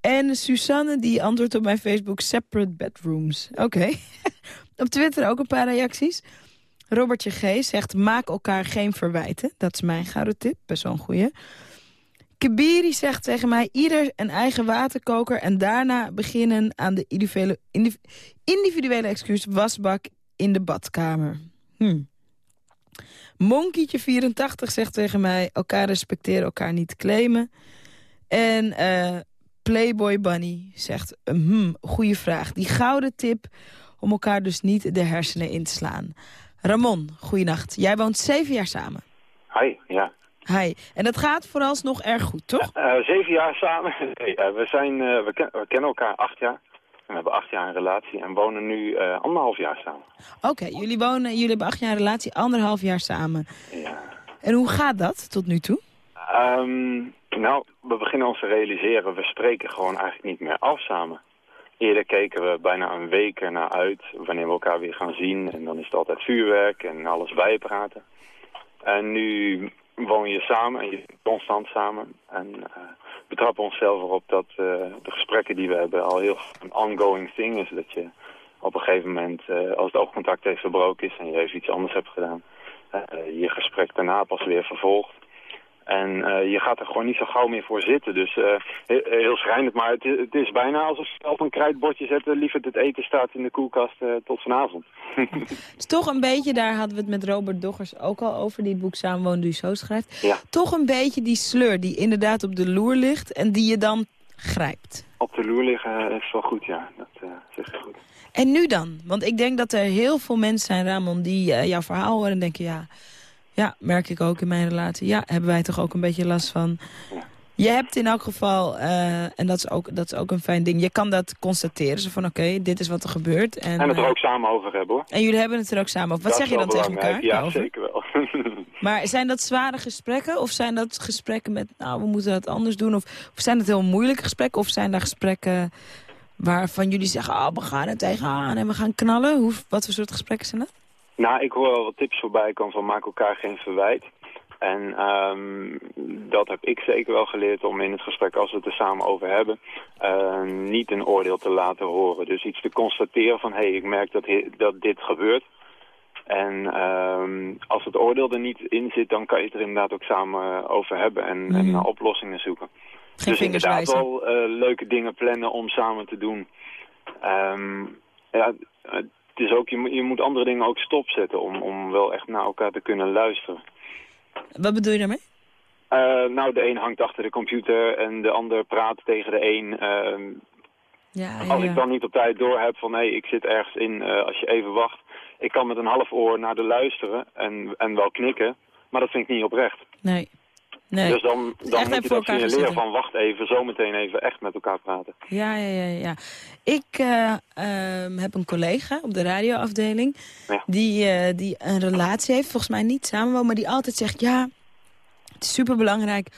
En Suzanne die antwoordt op mijn Facebook separate bedrooms. Oké. op Twitter ook een paar reacties. Robertje G zegt maak elkaar geen verwijten. Dat is mijn gouden tip, best wel een goeie. Kibiri zegt tegen mij ieder een eigen waterkoker... en daarna beginnen aan de individuele, indiv- individuele excuus wasbak in de badkamer. Hm. Monkietje84 zegt tegen mij... elkaar respecteren, elkaar niet claimen. En eh, Playboy Bunny zegt... hmm, goede vraag. Die gouden tip om elkaar dus niet de hersenen in te slaan. Ramon, goeienacht. Jij woont zeven jaar samen. Hi, ja. Hi. En dat gaat vooralsnog erg goed, toch? Eh, zeven jaar samen. Nee, eh, we, zijn, eh, we, ken- we kennen elkaar acht jaar. We hebben acht jaar een relatie en wonen nu eh, anderhalf jaar samen. Oké, jullie wonen, jullie hebben acht jaar een relatie, anderhalf jaar samen. Ja. En hoe gaat dat tot nu toe? Ehm, nou, we beginnen ons te realiseren, we spreken gewoon eigenlijk niet meer af samen. Eerder keken we bijna een week ernaar uit wanneer we elkaar weer gaan zien. En dan is het altijd vuurwerk en alles bijpraten. En nu woon je samen en je bent constant samen. En eh, we trappen onszelf erop dat eh, de gesprekken die we hebben al heel een ongoing thing is. Dat je op een gegeven moment, eh, als het oogcontact even verbroken is en je even iets anders hebt gedaan, eh, je gesprek daarna pas weer vervolgt. En eh, je gaat er gewoon niet zo gauw meer voor zitten. Dus eh, heel, heel schrijnend, maar het, is- het is bijna alsof je op een krijtbordje zetten. Liever het eten staat in de koelkast eh, tot vanavond. Het is toch een beetje, daar hadden we het met Robert Doggers ook al over... die het boek Samenwonen die zo schrijft. Ja. Toch een beetje die sleur die inderdaad op de loer ligt... en die je dan grijpt. Op de loer liggen is wel goed, ja. Dat zeg je goed. En nu dan? Want ik denk dat er heel veel mensen zijn, Ramon, die jouw verhaal horen en denken... ja, ja, merk ik ook in mijn relatie. Ja, hebben wij toch ook een beetje last van. Je hebt in elk geval, eh, en dat is, ook, dat is ook een fijn ding... je kan dat constateren, zo van oké, dit is wat er gebeurt. En, En het er eh, ook samen over hebben, hoor. en jullie hebben het er ook samen over. Wat Dat zeg je dan tegen elkaar? Ja, zeker wel. Maar zijn dat zware gesprekken? Of zijn dat gesprekken met, nou, we moeten dat anders doen? Of, of zijn dat heel moeilijke gesprekken? Of zijn daar gesprekken waarvan jullie zeggen, oh, we gaan er tegenaan en we gaan knallen? Hoe, wat voor soort gesprekken zijn dat? Nou, ik hoor wel wat tips voorbij komen van maak elkaar geen verwijt. En ehm, dat heb ik zeker wel geleerd om in het gesprek, als we het er samen over hebben, eh, niet een oordeel te laten horen. Dus iets te constateren van, hé, hey, ik merk dat, dat dit gebeurt. En ehm, als het oordeel er niet in zit, dan kan je het er inderdaad ook samen eh, over hebben en, en naar oplossingen zoeken. Geen dus inderdaad wel eh, leuke dingen plannen om samen te doen. Ehm, ja, het is ook, je, moet- je moet andere dingen ook stopzetten om, om wel echt naar elkaar te kunnen luisteren. Wat bedoel je daarmee? Eh, nou, de een hangt achter de computer en de ander praat tegen de een. Ehm, Ja, als ja. ik dan niet op tijd door heb van, hé, ik zit ergens in, eh, als je even wacht. Ik kan met een half oor naar de luisteren en, en wel knikken, maar dat vind ik niet oprecht. Nee. Nee. Dus dan, dan echt moet je dat signaleren zitten. van, wacht even, zometeen even echt met elkaar praten. Ja, ja, ja, ja. Ik eh, ehm, heb een collega op de radioafdeling... Die, eh, die een relatie heeft, volgens mij niet samenwonen... maar die altijd zegt, ja, het is superbelangrijk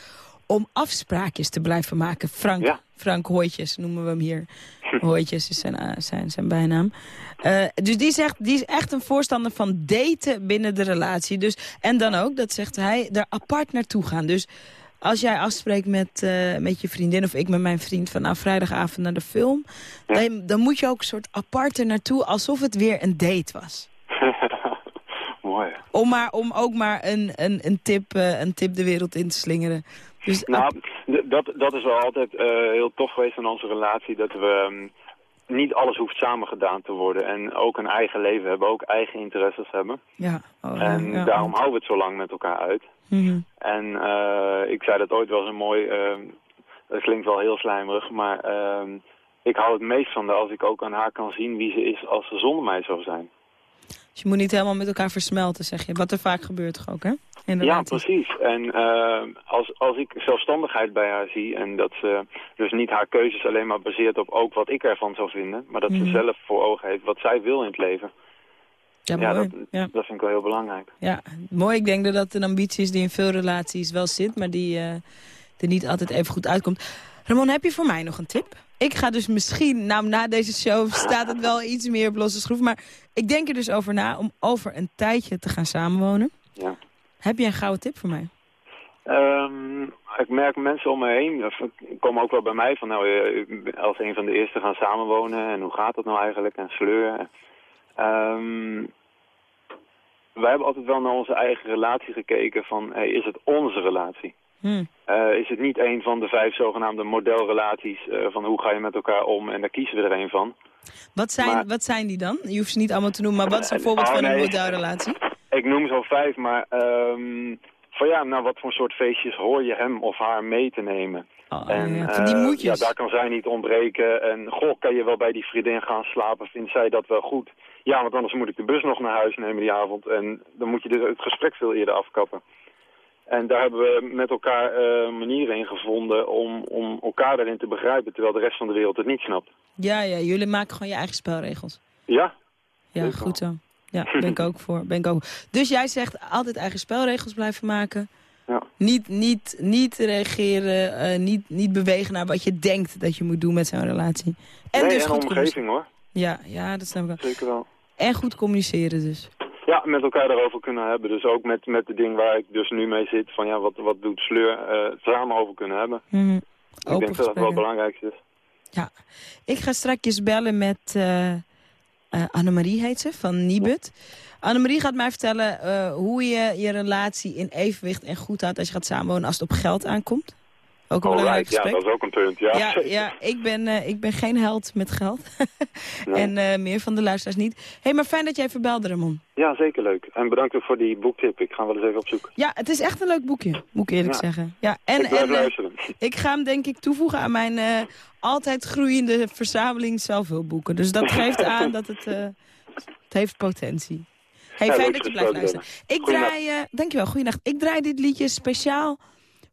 om afspraakjes te blijven maken. Frank, Frank Hooitjes noemen we hem hier. Hooitjes is zijn, eh, zijn, zijn bijnaam. Eh, dus die, zegt, die is echt een voorstander van daten binnen de relatie. Dus, en dan ook, dat zegt hij, er apart naartoe gaan. Dus als jij afspreekt met, eh, met je vriendin of ik met mijn vriend... van nou, vrijdagavond naar de film... Dan, dan moet je ook een soort apart er naartoe... alsof het weer een date was. Mooi. Om, maar, om ook maar een, een, een, tip, een tip de wereld in te slingeren. Dus Nou, dat, dat is wel altijd eh, heel tof geweest in onze relatie, dat we ehm, niet alles hoeft samen gedaan te worden. En ook een eigen leven hebben, ook eigen interesses hebben. ja, oh, en ja, daarom houden we het zo lang met elkaar uit. Mhm. En eh, ik zei dat ooit wel zo mooi, ehm, dat klinkt wel heel slijmerig, maar ehm, ik hou het meest van de als ik ook aan haar kan zien wie ze is als ze zonder mij zou zijn. Dus je moet niet helemaal met elkaar versmelten, zeg je. Wat er vaak gebeurt toch ook, hè? Ja, precies. En eh, als, als ik zelfstandigheid bij haar zie en dat ze dus niet haar keuzes alleen maar baseert op ook wat ik ervan zou vinden, maar dat Mhm. ze zelf voor ogen heeft wat zij wil in het leven. Ja, Ja, mooi. dat, Ja. dat vind ik wel heel belangrijk. Ja, mooi. Ik denk dat dat een ambitie is die in veel relaties wel zit, maar die eh, er niet altijd even goed uitkomt. Ramon, heb je voor mij nog een tip? Ik ga dus misschien, nou na deze show staat het wel iets meer op losse schroef, maar ik denk er dus over na om over een tijdje te gaan samenwonen. Ja. Heb je een gouden tip voor mij? Ehm, ik merk mensen om me heen, komen ook wel bij mij van nou, eh, als een van de eerste gaan samenwonen en hoe gaat dat nou eigenlijk en sleur. Ehm, wij hebben altijd wel naar onze eigen relatie gekeken van hey, is het onze relatie? Hm. Eh, is het niet een van de vijf zogenaamde modelrelaties eh, van hoe ga je met elkaar om en daar kiezen we er een van. Wat zijn, Maar- wat zijn die dan? Je hoeft ze niet allemaal te noemen, maar wat is een voorbeeld Oh, van een modelrelatie? Ik noem zo vijf, maar ehm, van ja, nou wat voor soort feestjes hoor je hem of haar mee te nemen? en ja, van die eh, moedjes. ja, daar kan zij niet ontbreken. En goh, kan je wel bij die vriendin gaan slapen? Vindt zij dat wel goed? Ja, want anders moet ik de bus nog naar huis nemen die avond. En dan moet je dus het gesprek veel eerder afkappen. En daar hebben we met elkaar eh, manieren in gevonden om, om elkaar daarin te begrijpen, terwijl de rest van de wereld het niet snapt. Ja, ja, jullie maken gewoon je eigen spelregels. Ja, Ja, goed zo. Ja, ben ik ook voor. Ben ik ook. Dus jij zegt altijd eigen spelregels blijven maken. Ja. Niet, niet, niet reageren, eh, niet, niet bewegen naar wat je denkt dat je moet doen met zo'n relatie. En nee, dus en goed omgeving hoor. Ja, ja, dat snap ik wel. Zeker wel. En goed communiceren dus. Ja, met elkaar daarover kunnen hebben. Dus ook met, met de ding waar ik dus nu mee zit. Van ja, wat, wat doet sleur? eh samen over kunnen hebben. Mhm. Ik denk dat dat wel het belangrijkste is. Ja. Ik ga straks bellen met eh eh, Annemarie, heet ze, van Nibud. Annemarie gaat mij vertellen hoe je je relatie in evenwicht en goed houdt... als je gaat samenwonen als het op geld aankomt. Ook een belangrijk Alright, ja, dat is ook een punt. Ja, ja, ik, ben, eh, ik ben geen held met geld. en eh, meer van de luisteraars niet. Hé, hey, maar fijn dat jij even belde, Ramon. Ja, zeker leuk. En bedankt ook voor die boektip. Ik ga wel eens even opzoeken. Ja, het is echt een leuk boekje, moet ik eerlijk Ja. zeggen. Ja, en, ik blijf en, eh, luisteren. ik ga hem denk ik toevoegen aan mijn altijd groeiende verzameling zelfhulpboeken. Dus dat geeft aan dat het, het heeft potentie. Hey, Ja, fijn dat je blijft luisteren. Ik draai, dankjewel, goeienacht. Ik draai dit liedje speciaal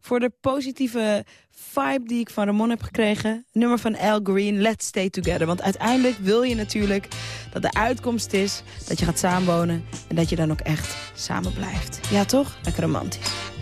voor de positieve vibe die ik van Ramon heb gekregen. Nummer van Al Green, Let's Stay Together. Want uiteindelijk wil je natuurlijk dat de uitkomst is dat je gaat samenwonen. En dat je dan ook echt samen blijft. Ja toch? Lekker romantisch.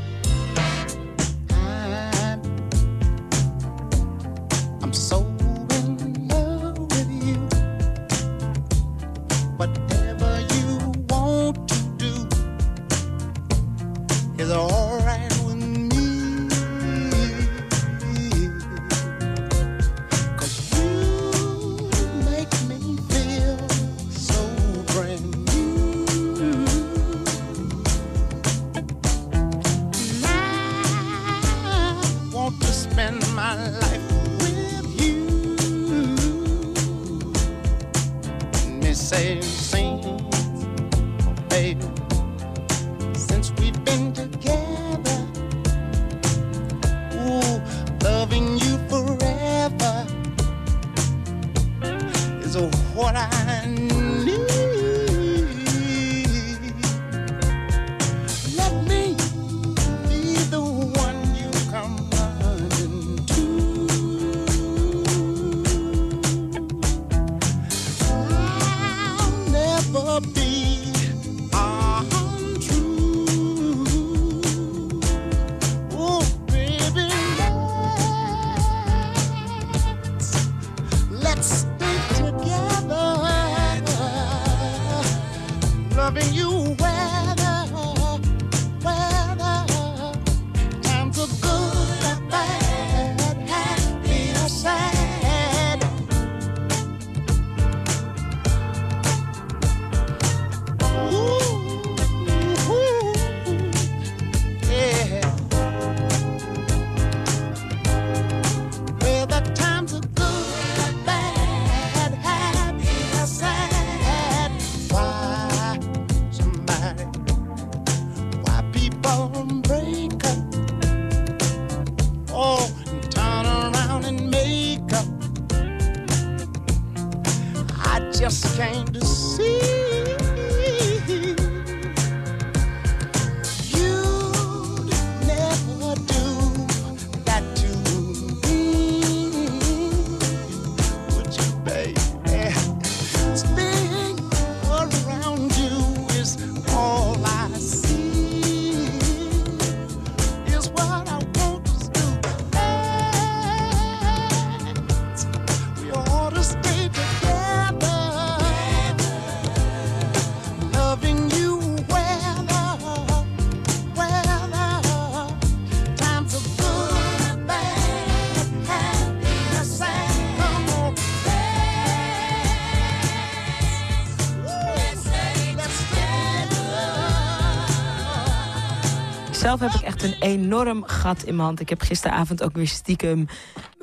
Zelf heb ik echt een enorm gat in mijn hand. Ik heb gisteravond ook weer stiekem...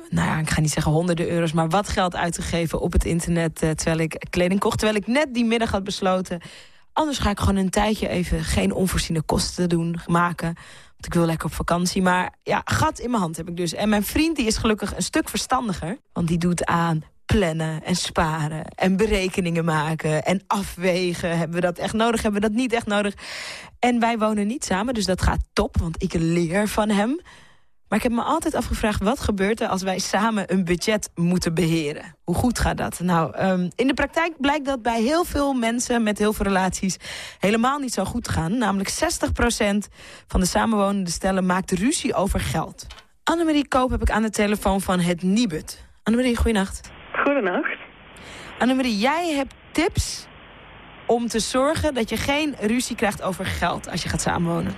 Nou ja, ik ga niet zeggen honderden euro's... maar wat geld uitgegeven op het internet... eh, terwijl ik kleding kocht. Terwijl ik net die middag had besloten... anders ga ik gewoon een tijdje even geen onvoorziene kosten doen, maken. Want ik wil lekker op vakantie. Maar ja, gat in mijn hand heb ik dus. En mijn vriend die is gelukkig een stuk verstandiger. Want die doet aan plannen en sparen en berekeningen maken en afwegen. Hebben we dat echt nodig? Hebben we dat niet echt nodig? En wij wonen niet samen, dus dat gaat top, want ik leer van hem. Maar ik heb me altijd afgevraagd, wat gebeurt er als wij samen een budget moeten beheren? Hoe goed gaat dat? Nou, ehm, in de praktijk blijkt dat bij heel veel mensen met heel veel relaties helemaal niet zo goed gaan. Namelijk 60% van de samenwonende stellen maakt ruzie over geld. Annemarie Koop heb ik aan de telefoon van het Nibud. Annemarie, goeienacht. Goedenacht. Annemarie, jij hebt tips om te zorgen dat je geen ruzie krijgt over geld als je gaat samenwonen.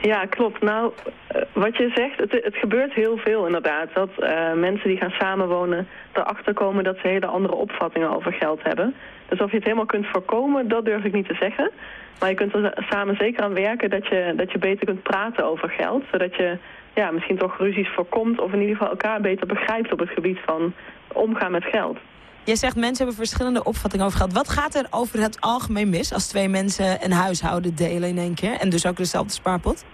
Ja, klopt. Nou, eh, wat je zegt, het, het gebeurt heel veel inderdaad. Dat eh, mensen die gaan samenwonen erachter komen dat ze hele andere opvattingen over geld hebben. Dus of je het helemaal kunt voorkomen, dat durf ik niet te zeggen. Maar je kunt er samen zeker aan werken dat je, dat je beter kunt praten over geld. Zodat je ja, misschien toch ruzies voorkomt of in ieder geval elkaar beter begrijpt op het gebied van omgaan met geld. Jij zegt mensen hebben verschillende opvattingen over geld. Wat gaat er over het algemeen mis als twee mensen een huishouden delen in één keer? En dus ook dezelfde spaarpot?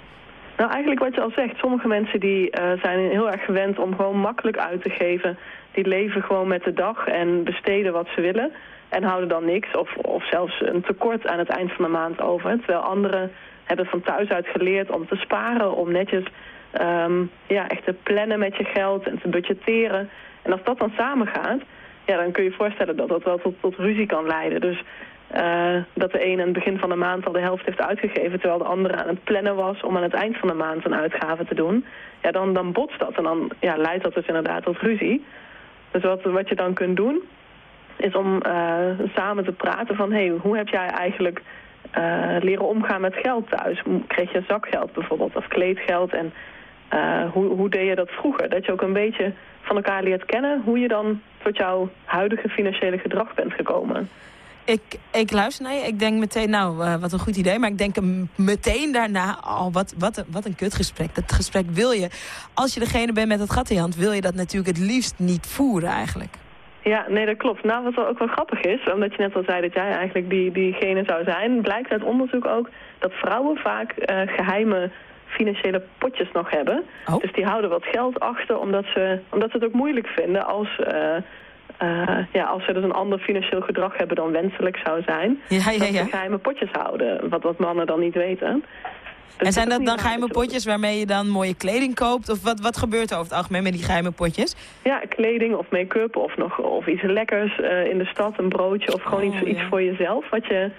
Nou, eigenlijk wat je al zegt. Sommige mensen die eh, zijn heel erg gewend om gewoon makkelijk uit te geven. Die leven gewoon met de dag en besteden wat ze willen. En houden dan niks of, of zelfs een tekort aan het eind van de maand over. Terwijl anderen hebben van thuis uit geleerd om te sparen. Om netjes ehm, ja, echt te plannen met je geld en te budgetteren. En als dat dan samengaat, ja, dan kun je je voorstellen dat dat wel tot, tot ruzie kan leiden. Dus eh, dat de een aan het begin van de maand al de helft heeft uitgegeven... terwijl de andere aan het plannen was om aan het eind van de maand een uitgave te doen... ja, dan, dan botst dat en dan ja, leidt dat dus inderdaad tot ruzie. Dus wat, wat je dan kunt doen, is om eh, samen te praten van... hé, hey, hoe heb jij eigenlijk eh, leren omgaan met geld thuis? Kreeg je zakgeld bijvoorbeeld of kleedgeld en... hoe, hoe deed je dat vroeger? Dat je ook een beetje van elkaar leert kennen hoe je dan tot jouw huidige financiële gedrag bent gekomen. Ik, ik luister naar je. Ik denk meteen, nou, eh, wat een goed idee. Maar ik denk meteen daarna, oh, wat, wat, een- wat een kutgesprek. Dat gesprek wil je. Als je degene bent met het gat in je hand, wil je dat natuurlijk het liefst niet voeren eigenlijk. Ja, nee, dat klopt. Nou, wat ook wel grappig is, omdat je net al zei dat jij eigenlijk die, diegene zou zijn, blijkt uit onderzoek ook dat vrouwen vaak eh, geheime financiële potjes nog hebben. Dus die houden wat geld achter, omdat ze, omdat ze het ook moeilijk vinden als, eh, eh, ja, als ze dus een ander financieel gedrag hebben dan wenselijk zou zijn. Ja, ja, dat ja. ze geheime potjes houden, wat, wat mannen dan niet weten. Dus en zijn dat dan geheime dat je- potjes waarmee je dan mooie kleding koopt? Of wat, wat gebeurt er over het algemeen met die geheime potjes? Ja, kleding of make-up of, nog, of iets lekkers eh, in de stad, een broodje of gewoon Oh, iets, iets voor jezelf. Wat je,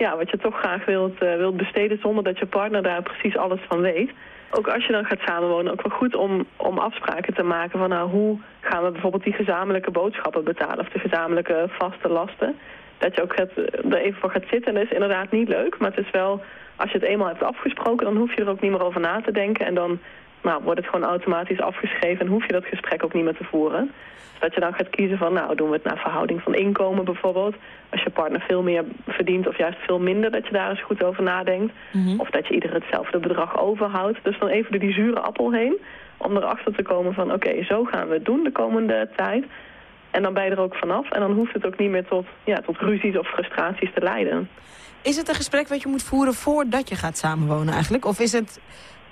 ja, wat je toch graag wilt, eh, wilt besteden zonder dat je partner daar precies alles van weet. Ook als je dan gaat samenwonen, ook wel goed om, om afspraken te maken van nou, hoe gaan we bijvoorbeeld die gezamenlijke boodschappen betalen of de gezamenlijke vaste lasten. Dat je ook gaat, er even voor gaat zitten. En dat is inderdaad niet leuk, maar het is wel, als je het eenmaal hebt afgesproken, dan hoef je er ook niet meer over na te denken. En dan nou, wordt het gewoon automatisch afgeschreven en hoef je dat gesprek ook niet meer te voeren. Dus dat je dan gaat kiezen van, nou, doen we het naar verhouding van inkomen bijvoorbeeld. Als je partner veel meer verdient of juist veel minder, dat je daar eens goed over nadenkt. Of dat je ieder hetzelfde bedrag overhoudt. Dus dan even door die zure appel heen, om erachter te komen van, oké, zo gaan we het doen de komende tijd. En dan ben je er ook vanaf en dan hoeft het ook niet meer tot, ja, tot ruzies of frustraties te leiden. Is het een gesprek wat je moet voeren voordat je gaat samenwonen eigenlijk? Of is het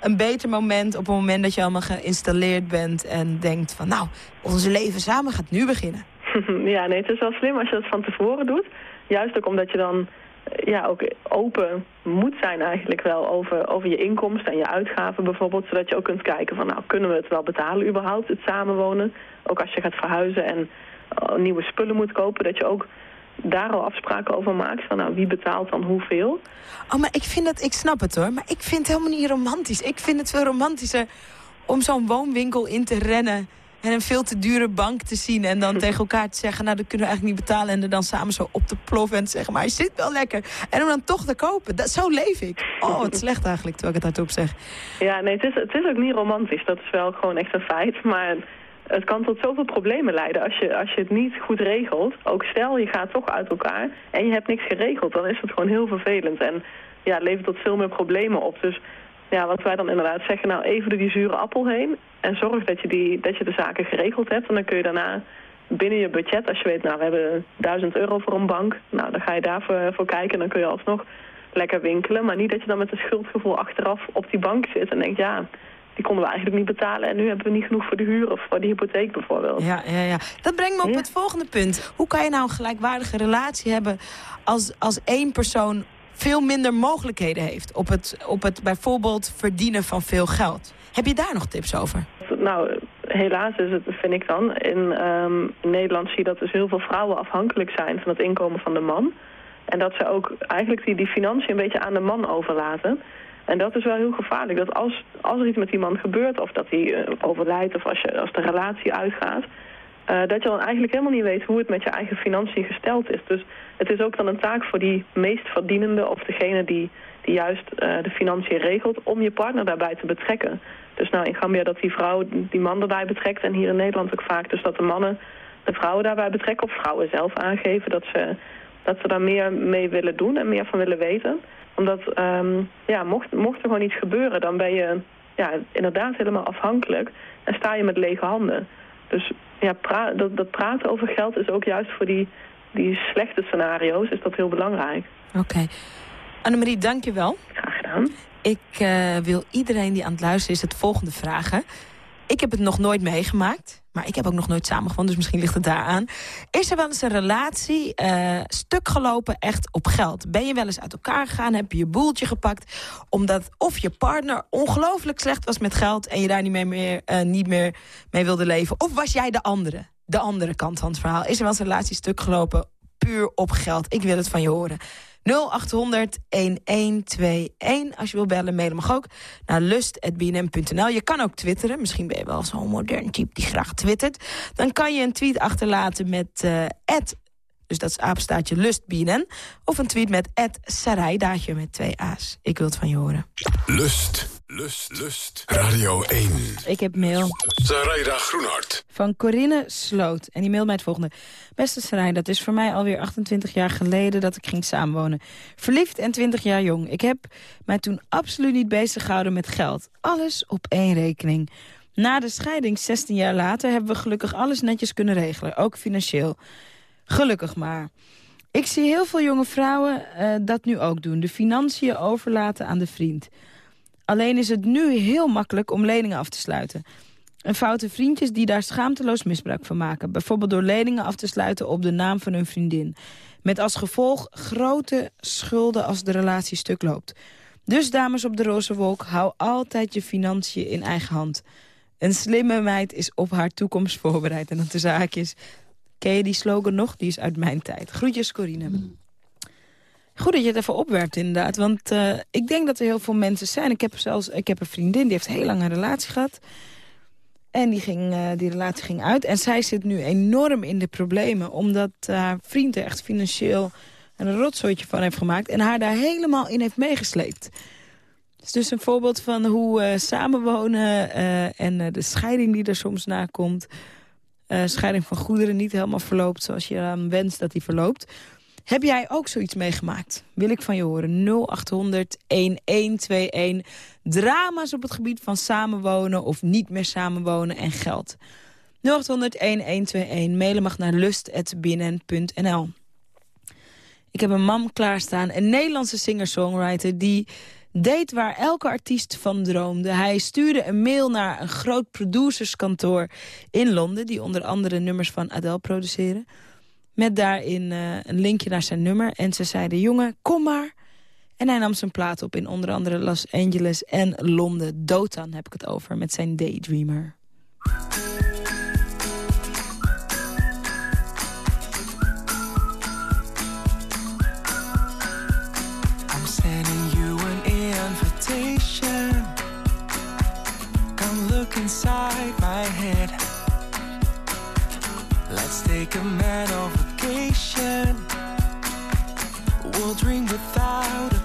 een beter moment op het moment dat je allemaal geïnstalleerd bent... en denkt van nou, onze leven samen gaat nu beginnen? ja, nee, het is wel slim als je dat van tevoren doet. Juist ook omdat je dan eh, ja, ook open moet zijn eigenlijk wel over, over je inkomsten en je uitgaven bijvoorbeeld. Zodat je ook kunt kijken van nou, kunnen we het wel betalen überhaupt, het samenwonen. Ook als je gaat verhuizen en eh, nieuwe spullen moet kopen, dat je ook daar al afspraken over maakt. Van nou, wie betaalt dan hoeveel. Oh, maar ik vind dat, ik snap het hoor, maar ik vind het helemaal niet romantisch. Ik vind het veel romantischer om zo'n woonwinkel in te rennen... en een veel te dure bank te zien en dan tegen elkaar te zeggen... nou, dat kunnen we eigenlijk niet betalen en er dan samen zo op te ploffen... en te zeggen, maar hij zit wel lekker. En om dan toch te kopen. Dat, zo leef ik. Oh, wat slecht eigenlijk, terwijl ik het hardop zeg. Ja, nee, het is, het is ook niet romantisch. Dat is wel gewoon echt een feit. Maar het kan tot zoveel problemen leiden als je, als je het niet goed regelt. Ook stel, je gaat toch uit elkaar en je hebt niks geregeld. Dan is het gewoon heel vervelend. En ja, levert tot veel meer problemen op. Dus ja, wat wij dan inderdaad zeggen, nou even door die zure appel heen. En zorg dat je, die, dat je de zaken geregeld hebt. En dan kun je daarna binnen je budget, als je weet, nou we hebben 1000 euro voor een bank. Nou, dan ga je daarvoor voor kijken en dan kun je alsnog lekker winkelen. Maar niet dat je dan met een schuldgevoel achteraf op die bank zit en denkt, ja, die konden we eigenlijk niet betalen. En nu hebben we niet genoeg voor de huur of voor de hypotheek bijvoorbeeld. Ja, ja, ja. Dat brengt me op het volgende punt. Hoe kan je nou een gelijkwaardige relatie hebben als, als één persoon veel minder mogelijkheden heeft op het, op het bijvoorbeeld verdienen van veel geld? Heb je daar nog tips over? Nou, helaas is het, vind ik dan. In, ehm, in Nederland zie je dat dus heel veel vrouwen afhankelijk zijn van het inkomen van de man. En dat ze ook eigenlijk die, die financiën een beetje aan de man overlaten. En dat is wel heel gevaarlijk. Dat als, als er iets met die man gebeurt, of dat hij eh, overlijdt, of als, je, als de relatie uitgaat, eh, dat je dan eigenlijk helemaal niet weet hoe het met je eigen financiën gesteld is. Dus het is ook dan een taak voor die meest verdienende of degene die, die juist eh, de financiën regelt, om je partner daarbij te betrekken. Dus nou in Gambia dat die vrouw die man erbij betrekt en hier in Nederland ook vaak dus dat de mannen de vrouwen daarbij betrekken of vrouwen zelf aangeven dat ze, dat ze daar meer mee willen doen en meer van willen weten. Omdat, ehm, ja, mocht, mocht er gewoon iets gebeuren, dan ben je ja, inderdaad helemaal afhankelijk en sta je met lege handen. Dus ja, pra dat, dat praten over geld is ook juist voor die, die slechte scenario's is dat heel belangrijk. Oké. Annemarie, dank je wel. Graag gedaan. Ik eh, wil iedereen die aan het luisteren is het volgende vragen. Ik heb het nog nooit meegemaakt, maar ik heb ook nog nooit samengewoond, dus misschien ligt het daaraan. Is er wel eens een relatie eh, stuk gelopen echt op geld? Ben je wel eens uit elkaar gegaan, heb je je boeltje gepakt... omdat of je partner ongelooflijk slecht was met geld... en je daar niet, mee meer, eh, niet meer mee wilde leven? Of was jij de andere, de andere kant van het verhaal? Is er wel eens een relatie stuk gelopen puur op geld? Ik wil het van je horen. 0800 1121. Als je wil bellen, mailen mag ook naar lust.bnm.nl. Je kan ook twitteren. Misschien ben je wel zo'n modern type die graag twittert. Dan kan je een tweet achterlaten met uh, dus dat is apenstaatje lustbnn. Of een tweet met Sarai, daadje met twee A's. Ik wil het van je horen. Lust, lust, lust. Radio 1. Ik heb mail. Zaraida Groenhart. Van Corinne Sloot. En die mailt mij het volgende. Beste Sarai, dat is voor mij alweer 28 jaar geleden dat ik ging samenwonen. Verliefd en 20 jaar jong. Ik heb mij toen absoluut niet bezig gehouden met geld. Alles op één rekening. Na de scheiding, 16 jaar later, hebben we gelukkig alles netjes kunnen regelen. Ook financieel. Gelukkig maar. Ik zie heel veel jonge vrouwen uh, dat nu ook doen. De financiën overlaten aan de vriend. Alleen is het nu heel makkelijk om leningen af te sluiten. En foute vriendjes die daar schaamteloos misbruik van maken. Bijvoorbeeld door leningen af te sluiten op de naam van hun vriendin. Met als gevolg grote schulden als de relatie stuk loopt. Dus dames op de roze wolk, hou altijd je financiën in eigen hand. Een slimme meid is op haar toekomst voorbereid. En dan de zaakjes, Ken je die slogan nog? Die is uit mijn tijd. Groetjes, Corine. Goed dat je het even opwerpt, inderdaad. Want uh, ik denk dat er heel veel mensen zijn. Ik heb zelfs ik heb een vriendin, die heeft heel lang een relatie gehad. En die, ging, uh, die relatie ging uit. En zij zit nu enorm in de problemen. Omdat haar vriend er echt financieel een rotzooitje van heeft gemaakt. En haar daar helemaal in heeft meegesleept. Het is dus een voorbeeld van hoe samenwonen en de scheiding die er soms na komt scheiding van goederen niet helemaal verloopt zoals je aan wenst dat die verloopt. Heb jij ook zoiets meegemaakt? Wil ik van je horen. 0800 1121. Drama's op het gebied van samenwonen of niet meer samenwonen en geld. 0800 1121. Mailen mag naar lust.bnn.nl. Ik heb een mam klaarstaan, een Nederlandse singer-songwriter... die deed waar elke artiest van droomde. Hij stuurde een mail naar een groot producerskantoor in Londen... die onder andere nummers van Adele produceren. Met daarin uh, een linkje naar zijn nummer. En ze zeiden, jongen, kom maar. En hij nam zijn plaat op in onder andere Los Angeles en Londen. Dotan heb ik het over, met zijn Daydreamer. inside my head. Let's take a mental vacation. We'll dream without